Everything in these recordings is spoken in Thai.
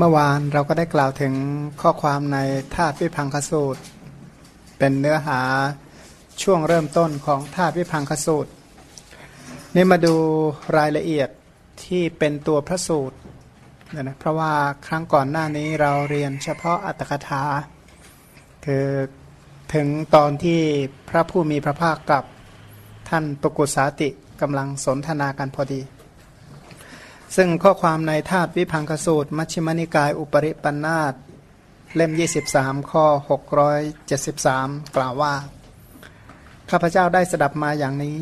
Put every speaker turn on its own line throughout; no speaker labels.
เมื่อวานเราก็ได้กล่าวถึงข้อความในธาตุวิพังคสูตร เป็นเนื้อหาช่วงเริ่มต้นของธาตุวิพังคสูตร นี่มาดูรายละเอียดที่เป็นตัวพระสูตรนะนะเพราะว่าครั้งก่อนหน้านี้เราเรียนเฉพาะอัตถกถา คือถึงตอนที่พระผู้มีพระภาคกับท่านปกุสาติกำลังสนทนากันพอดี ซึ่งข้อความในธาตุวิพังคสูตร มัชฌิมนิกายอุปริปันธาตเล่ม 23 ข้อ 673 กล่าวว่า ข้าพเจ้าได้สดับมาอย่างนี้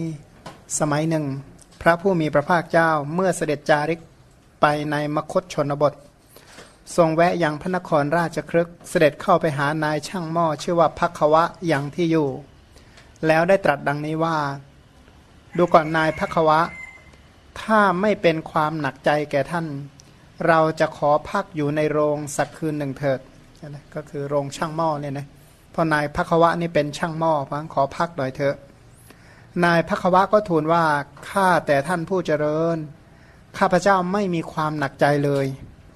สมัยหนึ่ง พระผู้มีพระภาคเจ้าเมื่อเสด็จจาริกไปในมคตชนบท ทรงแวะยังพระนครราชครึกเสด็จเข้าไปหานายช่างหม้อชื่อว่าพักวะอย่างที่อยู่ แล้วได้ตรัสดังนี้ว่า ดูก่อนนายพักวะ ถ้าไม่เป็นความหนักใจแก่ท่าน เราจะขอพักอยู่ในโรงสักคืนหนึ่งเถิดนะก็คือโรงช่างหม้อเนี่ยนะเพราะนายพักวะนี่เป็นช่างหม้อพังขอพักหน่อยเถอะ นายพักวะก็ทูลว่าข้าแต่ท่านผู้เจริญ ข้าพเจ้าไม่มีความหนักใจเลย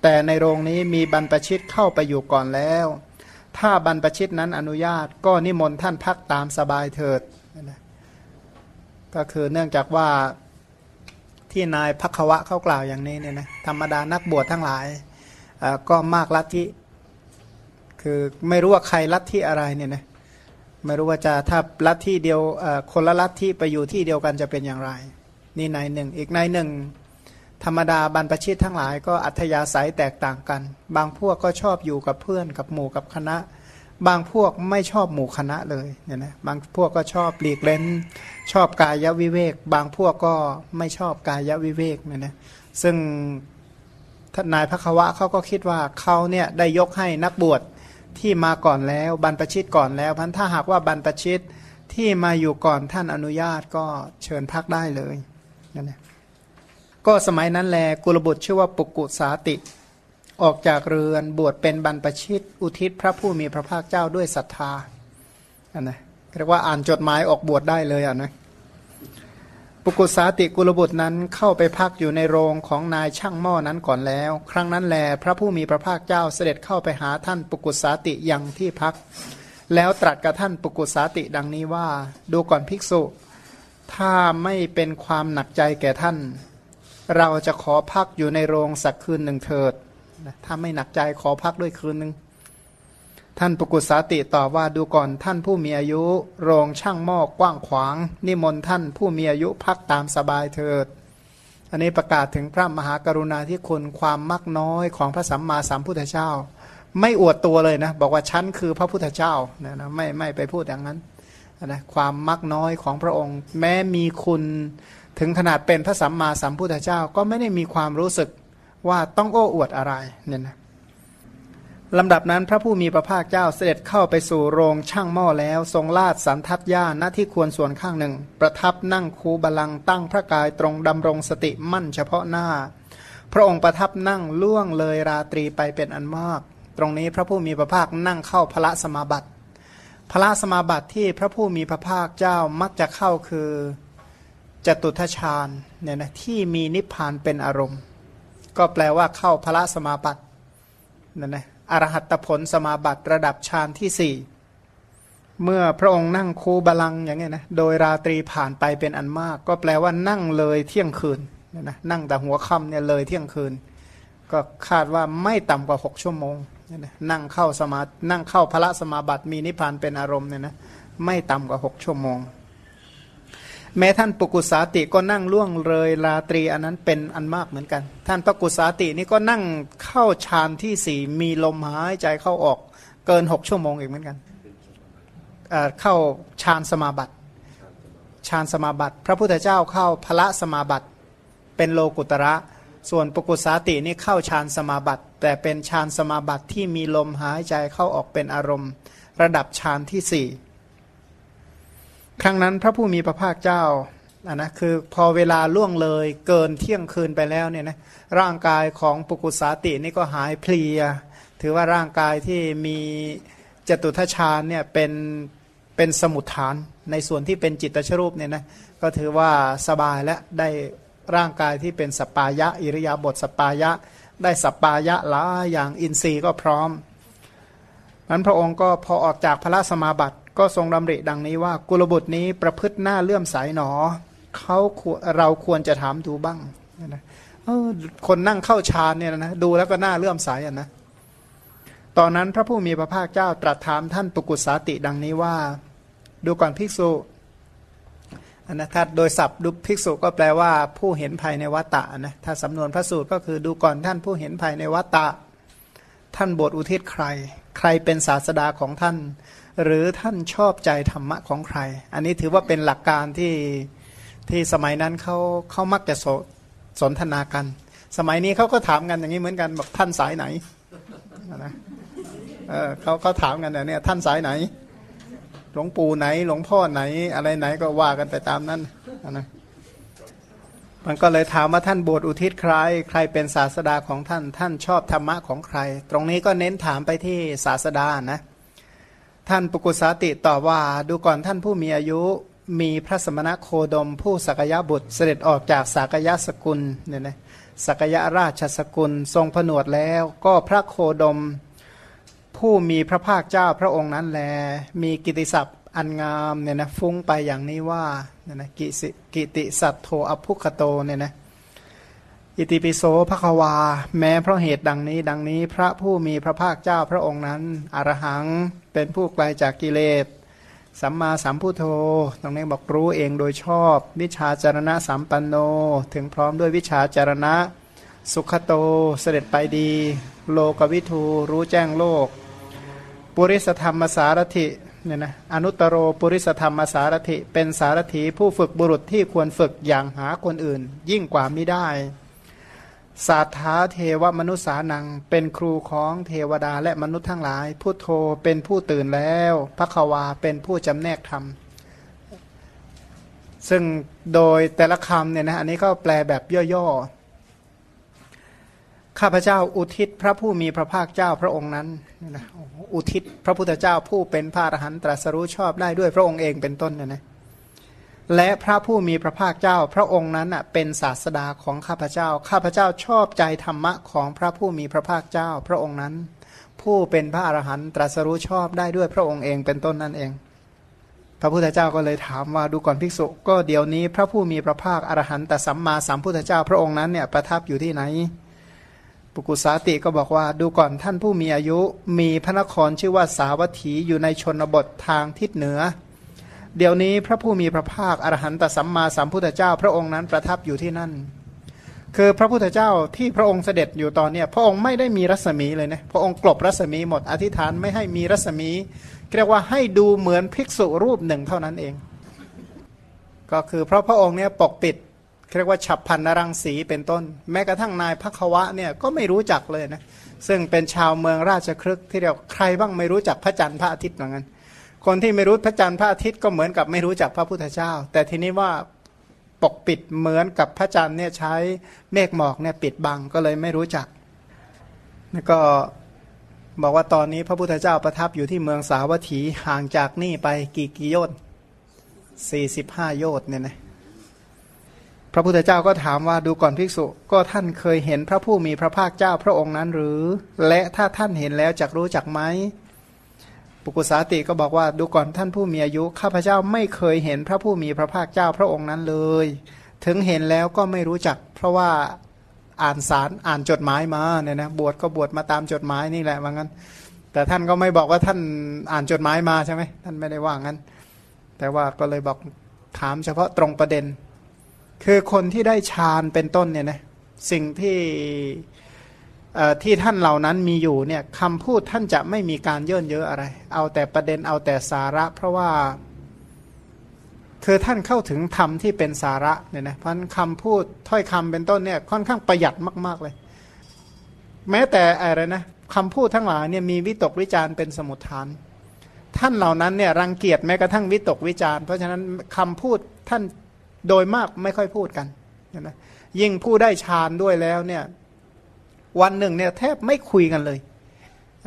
แต่ในโรงนี้มีบรรพชิตเข้าไปอยู่ก่อนแล้ว ถ้าบรรพชิตนั้นอนุญาตก็นิมนต์ท่านพักตามสบายเถิดก็คือเนื่องจากว่า ที่นายพักวะเขากล่าวอย่างนี้เนี่ยนะธรรมดานักบวชทั้งหลายก็มากลัทธิคือไม่รู้ว่าใครลัทธิอะไรเนี่ยนะไม่รู้ว่าจะถ้าลัทธิเดียวคนละลัทธิไปอยู่ที่เดียวกันจะเป็นอย่างไร นี่นายหนึ่ง อีกนายหนึ่ง ธรรมดาบรรพชิตทั้งหลายก็อัธยาศัยแตกต่างกัน บางพวกก็ชอบอยู่กับเพื่อนกับหมู่กับคณะ บางพวกไม่ชอบหมู่คณะเลยเนี่ยนะบางพวกก็ชอบหลีกเล้นชอบกายวิเวก บางพวกก็ไม่ชอบกายวิเวกเนี่ยนะซึ่งท่านนายพระควะเขาก็คิดว่าเขาเนี่ยได้ยกให้นักบวชที่มาก่อนแล้วบรรพชิตก่อนแล้วพันถ้าหากว่าบรรพชิตที่มาอยู่ก่อนท่านอนุญาตก็เชิญพักได้เลยนั่นแหละก็สมัยนั้นแลกุลบุตรชื่อว่าปุกุสาติ ออกจากเรือนบวชเป็นบรรพชิต อุทิศพระผู้มีพระภาคเจ้าด้วยศรัทธาอันนะเรียกว่าอ่านจดหมายออกบวชได้เลยอะนะปุกุสาติกุลบุตรนั้นเข้าไปพักอยู่ในโรงของนายช่างหม้อนั้นก่อนแล้ว ครั้งนั้นแลพระผู้มีพระภาคเจ้าเสด็จเข้าไปหาท่านปุกุสาติยังที่พัก แล้วตรัสกับท่านปุกุสาติดังนี้ว่า ดูก่อนภิกษุ ถ้าไม่เป็นความหนักใจแก่ท่าน เราจะขอพักอยู่ในโรงสักคืนหนึ่งเถิด ถ้าไม่หนักใจขอพักด้วยคืนหนึ่งท่านปกุสาติตอบว่าดูก่อนท่านผู้มีอายุ โรงช่างหม้อกว้างขวาง นิมนต์ท่านผู้มีอายุพักตามสบายเถิด อันนี้ประกาศถึงพระมหากรุณาธิคุณความมักน้อยของพระสัมมาสัมพุทธเจ้า ไม่อวดตัวเลยนะ บอกว่าฉันคือพระพุทธเจ้านะนะไม่ไม่ไปพูดอย่างนั้นนะความมักน้อยของพระองค์ แม้มีคุณถึงขนาดเป็นพระสัมมาสัมพุทธเจ้าก็ไม่ได้มีความรู้สึก ว่าต้องโอ้อวดอะไรเนี่ยนะลำดับนั้นพระผู้มีพระภาคเจ้าเสด็จเข้าไปสู่โรงช่างหม้อแล้ว ทรงลาดสันทัดย่าณที่ควรส่วนข้างหนึ่ง ประทับนั่งคูบาลังตั้งพระกายตรงดำรงสติมั่นเฉพาะหน้า พระองค์ประทับนั่งล่วงเลยราตรีไปเป็นอันมาก ตรงนี้พระผู้มีพระภาคนั่งเข้าพระสมาบัติพระสมาบัติที่พระผู้มีพระภาคเจ้ามักจะเข้าคือจตุทชาญเนี่ยนะที่มีนิพพานเป็นอารมณ์ ก็แปลว่าเข้าพระสมาบัตินั่นนะอรหัตผลสมาบัติระดับฌานที่สี่เมื่อพระองค์นั่งคูบาลังอย่างเงี้ยนะโดยราตรีผ่านไปเป็นอันมาก ก็แปลว่านั่งเลยเที่ยงคืนนะนะนั่งแต่หัวค่ำเนี่ยเลยเที่ยงคืน ก็คาดว่าไม่ต่ำกว่าหกชั่วโมงนะนั่งเข้าสมานั่งเข้าพระสมาบัติมีนิพพานเป็นอารมณ์เนี่ยนะไม่ต่ำกว่าหกชั่วโมง แม้ท่านปกุสาติก็นั่งล่วงเลยราตรีอันนั้นเป็นอันมากเหมือนกัน ท่านปกุสาตินี่ก็นั่งเข้าฌานที่สี่มีลมหายใจเข้าออกเกินหกชั่วโมงอีกเหมือนกันเข้าฌานสมาบัติฌานสมาบัติ พระพุทธเจ้าเข้าพระสมาบัติ เป็นโลกุตระ ส่วนปกุสาตินี่เข้าฌานสมาบัติ แต่เป็นฌานสมาบัติที่มีลมหายใจเข้าออกเป็นอารมณ์ ระดับฌานที่สี่ ครั้งนั้นพระผู้มีพระภาคเจ้าอะนะคือพอเวลาล่วงเลยเกินเที่ยงคืนไปแล้วเนี่ยนะร่างกายของปุกกุสาตินี่ก็หายเพลีย ถือว่าร่างกายที่มีจตุตถฌานเนี่ยเป็นเป็นสมุทฐานในส่วนที่เป็นจิตตชรูปเนี่ยนะก็ถือว่าสบายและได้ร่างกายที่เป็นสัปปายะ อิริยาบถสัปปายะ ได้สปปายะละอย่างอินทรีย์ก็พร้อมนั้นพระองค์ก็พอออกจากพระสมาบัติ ก็ทรงดำริดังนี้ว่ากุลบุตรนี้ประพฤติหน้าเลื่อมใสหนอเขาเราควรจะถามดูบ้างนะคนนั่งเข้าฌานเนี่ยนะดูแล้วก็หน่าเลื่อมสอะนะตอนนั้นพระผู้มีพระภาคเจ้าตรัสถามท่านปุกุสาติดังนี้ว่า ดูก่อนภิกษุอันนะถ้าโดยศัพท์ดูภิกษุก็แปลว่า ผู้เห็นภายในวัตตะนะถ้าสำนวนพระสูตรก็คือดูก่อนท่านผู้เห็นภายในวัตตะ ท่านบทอุทิศใคร ใครเป็นศาสดาของท่าน หรือท่านชอบใจธรรมะของใคร อันนี้ถือว่าเป็นหลักการที่ที่สมัยนั้นเขาเขามักจะสสนทนากัน สมัยนี้เขาก็ถามกันอย่างนี้เหมือนกันบอกท่านสายไหนนะเออเขาเขาถามกันเนี่ยท่านสายไหน หลวงปู่ไหน หลวงพ่อไหน อะไรไหนก็ว่ากันไปตามนั้นนะมันก็เลยถามว่าท่านบวชอุทิศใคร ใครเป็นศาสดาของท่าน ท่านชอบธรรมะของใคร ตรงนี้ก็เน้นถามไปที่ศาสดานะ ท่านปุกุสาติตอบว่าดูก่อนท่านผู้มีอายุมีพระสมณโคดมผู้สักยะบุตรเสด็จออกจากสักยะสกุลเนี่ยนะสักยะราชสกุลทรงผนวดแล้ว ก็พระโคดมผู้มีพระภาคเจ้าพระองค์นั้นแล มีกิติศัพท์อันงามเนี่ยนะฟุ้งไปอย่างนี้ว่าเนี่ยนะกิสิกิติสัตโทอภุคโตเนี่ยนะ อิติปิโสภควา แม้เพราะเหตุดังนี้ ดังนี้พระผู้มีพระภาคเจ้าพระองค์นั้นอรหังเป็นผู้ไกลจากกิเลสสัมมาสัมพุโธตรงนี้บอกรู้เองโดยชอบ วิชาจารณะสัมปันโน ถึงพร้อมด้วยวิชาจารณะ สุขโตเสด็จไปดี โลกวิทูรู้แจ้งโลก ปุริสธรรมสารถิเนี่ยนะอนุตโรปุริสธรรมสารถิ เป็นสารถีผู้ฝึกบุรุษที่ควรฝึกอย่างหาคนอื่น ยิ่งกว่ามิได้ สาธาเทวมนุษานัง เป็นครูของเทวดาและมนุษย์ทั้งหลายพุทโธเป็นผู้ตื่นแล้วพระควาเป็นผู้จำแนกธรรม ซึ่งโดยแต่ละคำเนี่ยนะอันนี้ก็แปลแบบย่อๆ ข้าพเจ้าอุทิศพระผู้มีพระภาคเจ้าพระองค์นั้นนะอุทิศพระพุทธเจ้าผู้เป็นพระอรหันตรัสรู้ชอบได้ด้วยพระองค์เองเป็นต้นนะนะ และพระผู้มีพระภาคเจ้า พระองค์นั้นเป็นศาสดาของข้าพเจ้า ข้าพเจ้าชอบใจธรรมะของพระผู้มีพระภาคเจ้า พระองค์นั้น ผู้เป็นพระอรหันตรัสรู้ชอบได้ด้วยพระองค์เองเป็นต้นนั่นเอง พระพุทธเจ้าก็เลยถามว่าดูก่อนภิกษุ ก็เดี๋ยวนี้พระผู้มีพระภาคอรหันตสัมมาสัมพุทธเจ้าพระองค์นั้นเนี่ยประทับอยู่ที่ไหนปุกุสาติก็บอกว่าดูก่อนท่านผู้มีอายุมีพระนครชื่อว่าสาวัตถีอยู่ในชนบททางทิศเหนือ เดี๋ยวนี้พระผู้มีพระภาคอรหันตสัมมาสัมพุทธเจ้า พระองค์นั้นประทับอยู่ที่นั่น คือพระพุทธเจ้าที่พระองค์เสด็จอยู่ตอนนี้พระองค์ไม่ได้มีรัศมีเลยนะพระองค์กลบรัศมีหมดอธิษฐานไม่ให้มีรัศมีเรียกว่าให้ดูเหมือนภิกษุรูปหนึ่งเท่านั้นเอง ก็คือเพราะพระองค์เนี่ยปกปิดเรียกว่าฉับพันนรังสีเป็นต้น แม้กระทั่งนายพระวะเนี่ยก็ไม่รู้จักเลยนะซึ่งเป็นชาวเมืองราชครึกที่เรียกใครบ้างไม่รู้จักพระจันทร์พระอาทิตย์เหมือนกัน คนที่ไม่รู้พระจันทร์พระอาทิตย์ก็เหมือนกับไม่รู้จักพระพุทธเจ้า แต่ทีนี้ว่าปกปิดเหมือนกับพระจันทร์เนี่ยใช้เมฆหมอกเนี่ยปิดบังก็เลยไม่รู้จักแล้วก็บอกว่าตอนนี้พระพุทธเจ้าประทับอยู่ที่เมืองสาวัตถีห่างจากนี่ไปกี่กิโยชน์สี่สิบห้าโยชน์เนี่ยนะพระพุทธเจ้าก็ถามว่าดูก่อนภิกษุ ก็ท่านเคยเห็นพระผู้มีพระภาคเจ้าพระองค์นั้นหรือ และถ้าท่านเห็นแล้วจักรู้จักไหม ปุกุสาติก็บอกว่าดูก่อนท่านผู้มีอายุข้าพเจ้าไม่เคยเห็นพระผู้มีพระภาคเจ้าพระองค์นั้นเลย ถึงเห็นแล้วก็ไม่รู้จัก เพราะว่าอ่านสารอ่านจดหมายมาเนี่ยนะบวชก็บวชมาตามจดหมายนี่แหละว่างั้น แต่ท่านก็ไม่บอกว่าท่านอ่านจดหมายมาใช่ไหมท่านไม่ได้ว่างั้น แต่ว่าก็เลยบอกถามเฉพาะตรงประเด็น คือคนที่ได้ฌานเป็นต้นเนี่ยนะสิ่งที่ ที่ท่านเหล่านั้นมีอยู่เนี่ยคำพูดท่านจะไม่มีการเย่นเยอะอะไร เอาแต่ประเด็นเอาแต่สาระ เพราะว่าคือท่านเข้าถึงธรรมที่เป็นสาระเนี่ยนะเพราะคำพูดถ้อยคำเป็นต้นเนี่ยค่อนข้างประหยัดมาก ๆเลย แม้แต่อะไรนะคำพูดทั้งหลายเนี่ยมีวิตกวิจารเป็นสมุทฐาน ท่านเหล่านั้นเนี่ยรังเกียจแม้กระทั่งวิตกวิจารเพราะฉะนั้นคำพูดท่านโดยมากไม่ค่อยพูดกันนะยิ่งผู้ได้ฌานด้วยแล้วเนี่ย วันหนึ่งเนี่ยแทบไม่คุยกันเลย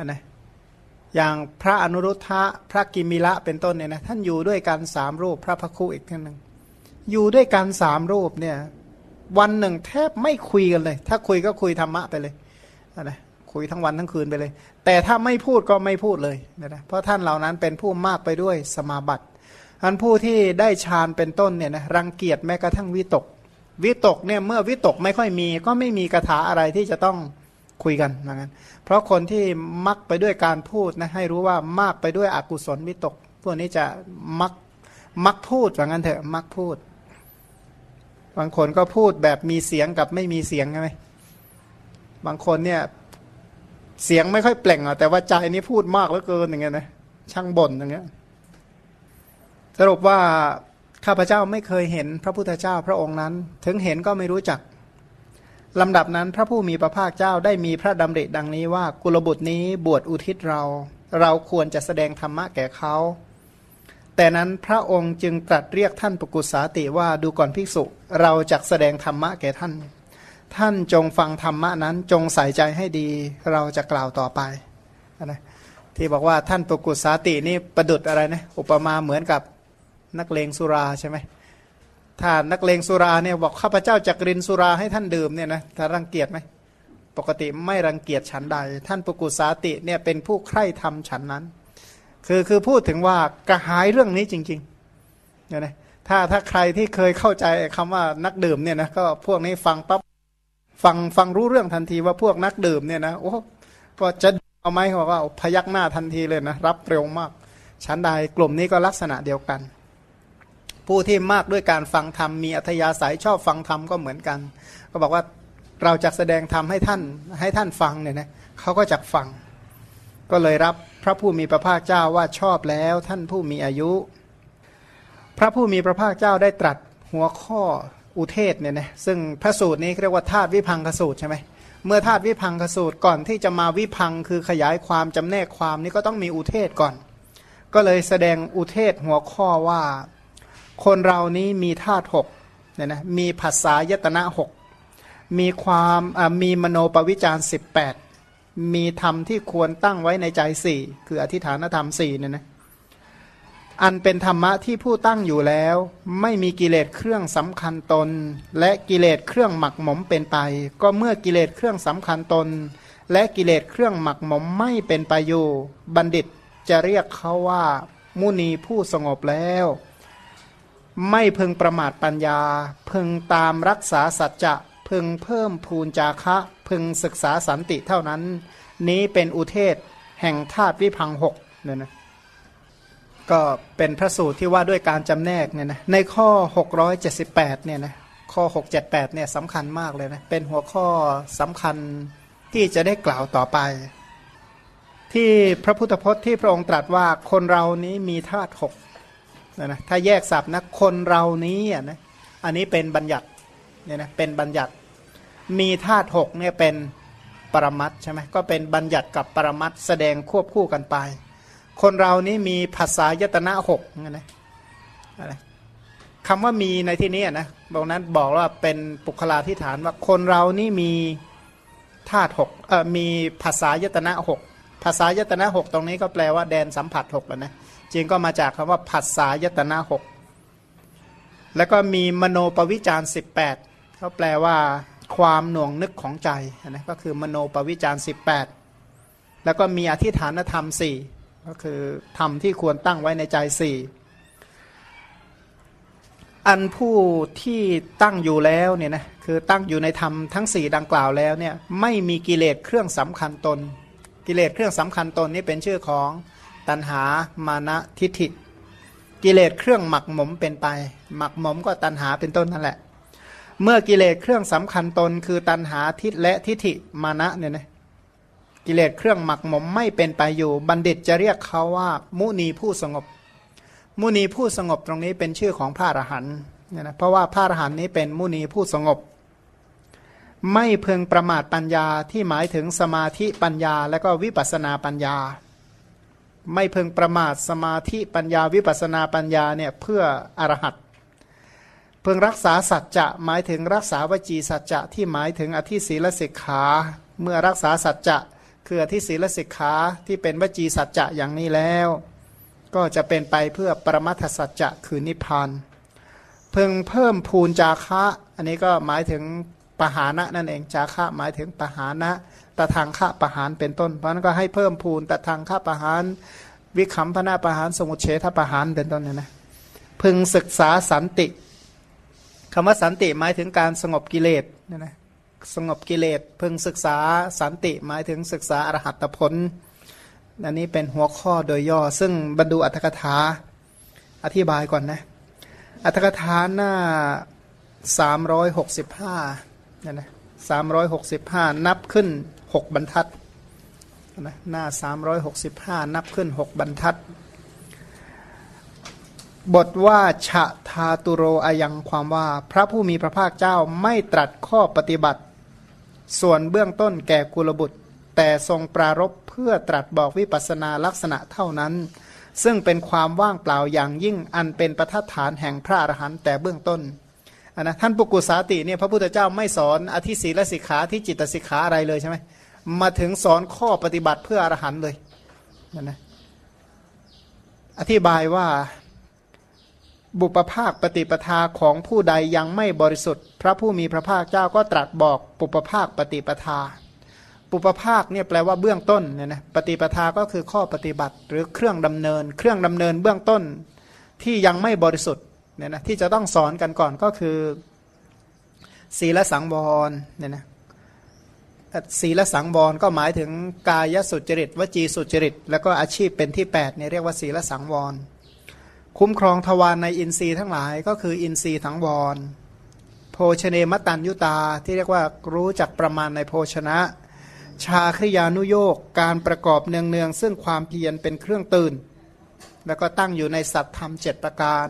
นะอย่างพระอนุรุทธะพระกิมิละเป็นต้นเนี่ยนะท่านอยู่ด้วยกันสามรูปพระพคุอีกท่านหนึ่งอยู่ด้วยกันสามรูปเนี่ยวันหนึ่งแทบไม่คุยกันเลย ถ้าคุยก็คุยธรรมะไปเลยนะคุยทั้งวันทั้งคืนไปเลย แต่ถ้าไม่พูดก็ไม่พูดเลยนะเพราะท่านเหล่านั้นเป็นผู้มากไปด้วยสมาบัติอันผู้ที่ได้ฌานเป็นต้นเนี่ยนะรังเกียจแม้กระทั่งวิตก วิตกเนี่ยเมื่อวิตกไม่ค่อยมี ก็ไม่มีคาถาอะไรที่จะต้องคุยกันเหมือนกันเพราะคนที่มักไปด้วยการพูดนะให้รู้ว่ามากไปด้วยอกุศลวิตก พวกนี้จะมักมักพูดว่างั้นเถอะมักพูด บางคนก็พูดแบบมีเสียงกับไม่มีเสียงใช่ไหมบางคนเนี่ยเสียงไม่ค่อยเปล่งอะแต่ว่าใจนี้พูดมากเหลือเกินอย่างเงี้ยนะช่างบ่นอย่างเงี้ยสรุปว่า ข้าพเจ้าไม่เคยเห็นพระพุทธเจ้าพระองค์นั้น ถึงเห็นก็ไม่รู้จักลำดับนั้นพระผู้มีพระภาคเจ้าได้มีพระดำริดังนี้ว่ากุลบุตรนี้บวชอุทิศเรา เราควรจะแสดงธรรมะแก่เขา แต่นั้นพระองค์จึงตรัสเรียกท่านปกุศาติว่าดูก่อนภิกษุ เราจะแสดงธรรมะแก่ท่าน ท่านจงฟังธรรมะนั้นจงใส่ใจให้ดี เราจะกล่าวต่อไปนะที่บอกว่าท่านปกุศาตินี่ประดุดอะไรนะอุปมาเหมือนกับ นักเลงสุราใช่ไหมถ้านักเลงสุราเนี่ยบอกข้าพเจ้าจักรินสุราให้ท่านดื่มเนี่ยนะถ้ารังเกียจไหมปกติไม่รังเกียจฉันใด ท่านปกุสาติเนี่ยเป็นผู้ใคร่ทำฉันนั้น คือคือพูดถึงว่ากระหายเรื่องนี้จริงๆเนี่ยนะถ้าถ้าใครที่เคยเข้าใจคำว่านักดื่มเนี่ยนะก็พวกนี้ฟังปั๊บฟังฟังรู้เรื่องทันทีว่าพวกนักดื่มเนี่ยนะโอ้ก็จะเอาไหมเขาบอกว่าพยักหน้าทันทีเลยนะรับเร็วมากฉันใดกลุ่มนี้ก็ลักษณะเดียวกัน ผู้ที่มากด้วยการฟังธรรมมีอัธยาศัยชอบฟังธรรมก็เหมือนกัน ก็บอกว่าเราจะแสดงธรรมให้ท่านให้ท่านฟังเนี่ยนะเขาก็จะฟัง ก็เลยรับพระผู้มีพระภาคเจ้าว่าชอบแล้วท่านผู้มีอายุ พระผู้มีพระภาคเจ้าได้ตรัสหัวข้ออุเทศเนี่ยนะซึ่งพระสูตรนี้เรียกว่าธาตุวิพังคสูตรใช่ไหมเมื่อธาตุวิพังคสูตรก่อนที่จะมาวิพังคือขยายความจำแนกความนี้ก็ต้องมีอุเทศก่อน ก็เลยแสดงอุเทศหัวข้อว่า คนเรานี้มีธาตุหกเนี่ยนะมีภาษายตนะหกมีความมีมโนปวิจารสิบแปดมีธรรมที่ควรตั้งไว้ในใจสี่คืออธิฐานธรรมสี่เนี่ยนะอันเป็นธรรมะที่ผู้ตั้งอยู่แล้ว ไม่มีกิเลสเครื่องสำคัญตน และกิเลสเครื่องหมักหมมเป็นไป ก็เมื่อกิเลสเครื่องสำคัญตน และกิเลสเครื่องหมักหมมไม่เป็นไปอยู่ บัณฑิตจะเรียกเขาว่า มุนีผู้สงบแล้ว ไม่พึงประมาทปัญญา พึงตามรักษาสัจจะพึงเพิ่มพูนจาคะ พึงศึกษาสันติเท่านั้น นี้เป็นอุเทศแห่งธาตุวิพังหกเนี่ยนะก็เป็นพระสูตรที่ว่าด้วยการจำแนกเนี่ยนะในข้อ 678เนี่ยนะข้อ 678เนี่ยสำคัญมากเลยนะเป็นหัวข้อสำคัญที่จะได้กล่าวต่อไป ที่พระพุทธพจน์ที่พระองค์ตรัสว่าคนเรานี้มีธาตุหก นะนะถ้าแยกศัพท์นะคนเรานี้อะนะอันนี้เป็นบัญญัติเนี่ยนะเป็นบัญญัติมีธาตุหกเนี่ยเป็นปรมัตใช่ไหมก็เป็นบัญญัติกับปรมัตแสดงควบคู่กันไป คนเรานี้มีภาษายตนะหกนะอะคำว่ามีในที่นี้นะบอกนั้นบอกว่าเป็นปุคลาธิฐานว่าคนเรานี่มีธาตุหกเอ่อมีภาษายตนะหกภาษายตนะหกตรงนี้ก็แปลว่าแดนสัมผัสหกแล้วนะ จริงก็มาจากคำว่าผัสสายตนาหกแล้วก็มีมโนปวิจารสิบแปดเขาแปลว่าความหน่วงนึกของใจนะก็คือมโนปวิจารสิบแปดแล้วก็มีอธิฐานธรรมสี่ก็คือธรรมที่ควรตั้งไว้ในใจสี่อันผู้ที่ตั้งอยู่แล้วเนี่ยนะคือตั้งอยู่ในธรรมทั้งสี่ดังกล่าวแล้วเนี่ยไม่มีกิเลสเครื่องสำคัญตน กิเลสเครื่องสำคัญตนนี้เป็นชื่อของ ตัณหามานะทิฏฐิ กิเลสเครื่องหมักหมมเป็นไป หมักหมมก็ตัณหาเป็นต้นนั่นแหละ เมื่อกิเลสเครื่องสำคัญตนคือตัณหาทิฏและทิฏฐิมานะเนี่ยนะกิเลสเครื่องหมักหมมไม่เป็นไปอยู่ บัณฑิตจะเรียกเขาว่า มุนีผู้สงบ มุนีผู้สงบตรงนี้เป็นชื่อของพระอรหันต์เนี่ยนะเพราะว่าพระอรหันต์นี้เป็นมุนีผู้สงบ ไม่เพึงประมาทปัญญาที่หมายถึงสมาธิปัญญา และก็วิปัสนาปัญญา ไม่เพึงประมาทสมาธิปัญญาวิปัสนาปัญญาเนี่ยเพื่ออรหัตเพึงรักษาสัจจะหมายถึงรักษาวจีสัจจะที่หมายถึงอธิศีลสิกขา เมื่อรักษาสัจจะคืออธิศีลสิกขาที่เป็นวจีสัจจะอย่างนี้แล้ว ก็จะเป็นไปเพื่อปรมัตถสัจจะคือนิพพานเพึงเพิ่มพูนจาคะ อันนี้ก็หมายถึง ปหานะนั่นเองจาคะหมายถึงปหานะตะทางคะปหานเป็นต้น เพราะนั้นก็ให้เพิ่มพูนตะทางคะปหานวิคัมพนาปหานสมุเฉทปหานเป็นต้นเนี่ยนะพึงศึกษาสันติคำว่าสันติหมายถึงการสงบกิเลสเนี่ยนะสงบกิเลสพึงศึกษาสันติหมายถึงศึกษาอรหัตผลอันนี้เป็นหัวข้อโดยย่อ ซึ่งบรรดูอัตถกถาอธิบายก่อนนะอัตถกถาหน้าสามร้อยหกสิบห้า เนี่ยนะสามร้อยหกสิบห้านับขึ้นหกบรรทัดนะหน้าสามร้อยหกสิบห้านับขึ้นหกบรรทัด บทว่าฉะทาตุโรอายังความว่าพระผู้มีพระภาคเจ้าไม่ตรัสข้อปฏิบัติ ส่วนเบื้องต้นแก่กุลบุตร แต่ทรงปรารบเพื่อตรัสบอกวิปัสนาลักษณะเท่านั้น ซึ่งเป็นความว่างเปล่าอย่างยิ่งอันเป็นประทัดฐานแห่งพระอรหันต์แต่เบื้องต้น นนะท่านปุกุสาติเนี่ยพระพุทธเจ้าไม่สอนอธิศีลสิกขาที่จิตสิกขาอะไรเลยใช่ไหมมาถึงสอนข้อปฏิบัติเพื่ออรหันต์เลยนนะอธิบายว่าบุปภาคปฏิปทาของผู้ใดยังไม่บริสุทธิ์ พระผู้มีพระภาคเจ้าก็ตรัสบอกปุปภาคปฏิปทา ปุปภาคเนี่ยแปลว่าเบื้องต้นเนี่ยนะปฏิปทาก็คือข้อปฏิบัติหรือเครื่องดำเนิน เครื่องดำเนินเบื้องต้นที่ยังไม่บริสุทธิ์ เนี่ยนะที่จะต้องสอนกันก่อนก็คือศีลสังวรเนี่ยนะศีลสังวรก็หมายถึงกายสุจริตวจีสุจริต แล้วก็อาชีพเป็นที่8เนี่ยเรียกว่าศีลสังวร คุ้มครองทวารในอินทรีย์ทั้งหลายก็คืออินทรีย์สังวร โภชเนมตันยุตาที่เรียกว่ารู้จักประมาณในโภชนะ ชาคริยานุโยกการประกอบเนืองๆซึ่งความเพียรเป็นเครื่องตื่น แล้วก็ตั้งอยู่ในสัตธรรมเจ็ดประการ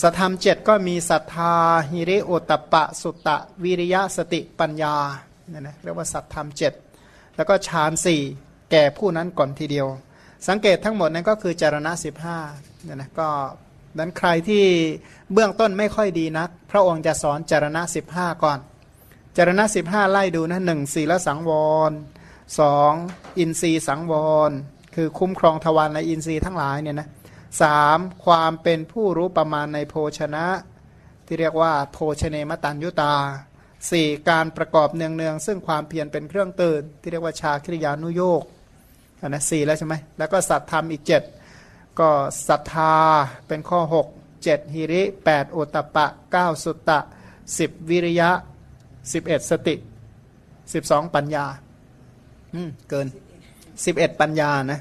สัทธรรมเจ็ดก็มีศรัทธาหิริโอตปะ สุตะ วิริยะสติปัญญาเนี่ยนะเรียกว่าสัทธรรมเจ็ดแล้วก็ฌานสี่แก่ผู้นั้นก่อนทีเดียว สังเกตทั้งหมดนั้นก็คือจารณะสิบห้าเนี่ยนะก็นั้นใครที่เบื้องต้นไม่ค่อยดีนัก พระองค์จะสอนจารณะสิบห้าก่อน จารณะสิบห้าไล่ดูนะหนึ่งศีลสังวรสองอินทรีสังวร คือคุ้มครองทวารในอินทรีย์ทั้งหลายเนี่ยนะ สามความเป็นผู้รู้ประมาณในโภชนะ ที่เรียกว่า โภชเนมตันยุตาสี่การประกอบเนืองๆซึ่งความเพียรเป็นเครื่องตื่น ที่เรียกว่าชาคริยานุโยกอันนะสี่แล้วใช่ไหมแล้วก็สัตธรรมอีกเจ็ดก็ศรัทธาเป็นข้อหกเจ็ดฮิริแปดโอตปะเก้าสุตตะสิบวิริยะสิบเอ็ดสติสิบสองปัญญา อืม เกินสิบเอ็ดปัญญานะ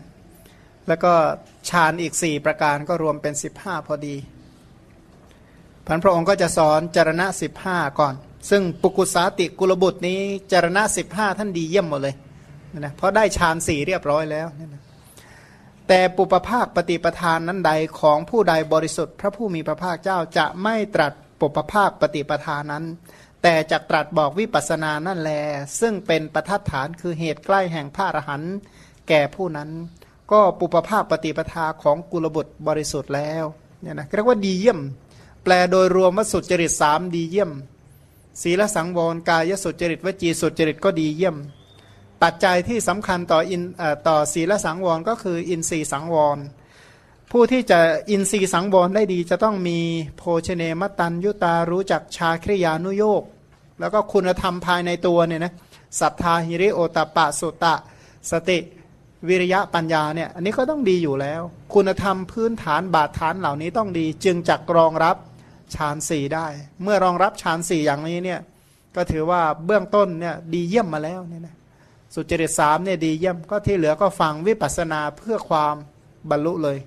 แล้วก็ ฌานอีกสี่ประการก็รวมเป็นสิบห้าพอดีพันพระองค์ก็จะสอนจารณะสิบห้าก่อน ซึ่งปุกุสาติกุลบุตรนี้จารณะสิบห้าท่านดีเยี่ยมหมดเลยนะเพราะได้ฌานสี่เรียบร้อยแล้วนะแต่ปุปภาคปฏิปทานนั้นใดของผู้ใดบริสุทธิ์ พระผู้มีพระภาคเจ้าจะไม่ตรัสปุปภาคปฏิปทานนั้น แต่จะตรัสบอกวิปัสสนานั่นแล ซึ่งเป็นประทัดฐานคือเหตุใกล้แห่งพระอรหันต์แก่ผู้นั้น ก็ปุปภาพปฏิปทาของกุลบุตรบริสุทธิ์แล้วเนี่ยนะเรียกว่าดีเยี่ยม แปลโดยรวมว่าสุจริตสามดีเยี่ยม ศีลสังวรกายสุจริตวจีสุจริตก็ดีเยี่ยม ปัจจัยที่สำคัญต่ออินต่อศีลสังวรก็คืออินทรีสังวร ผู้ที่จะอินทรีสังวรได้ดีจะต้องมีโภชเนมตันยุตารู้จักชาคริยานุโยกแล้วก็คุณธรรมภายในตัวเนี่ยนะศรัทธาหิริโอตปะสุตะ สติ วิริยะปัญญาเนี่ยอันนี้ก็ต้องดีอยู่แล้ว คุณธรรมพื้นฐานบาดฐานเหล่านี้ต้องดี จึงจักรองรับฌานสี่ได้ เมื่อรองรับฌานสี่อย่างนี้เนี่ยก็ถือว่าเบื้องต้นเนี่ยดีเยี่ยมมาแล้วเนี่ยนะสุจริตสามเนี่ยดีเยี่ยมก็ที่เหลือก็ฟังวิปัสสนาเพื่อความบรรลุเลย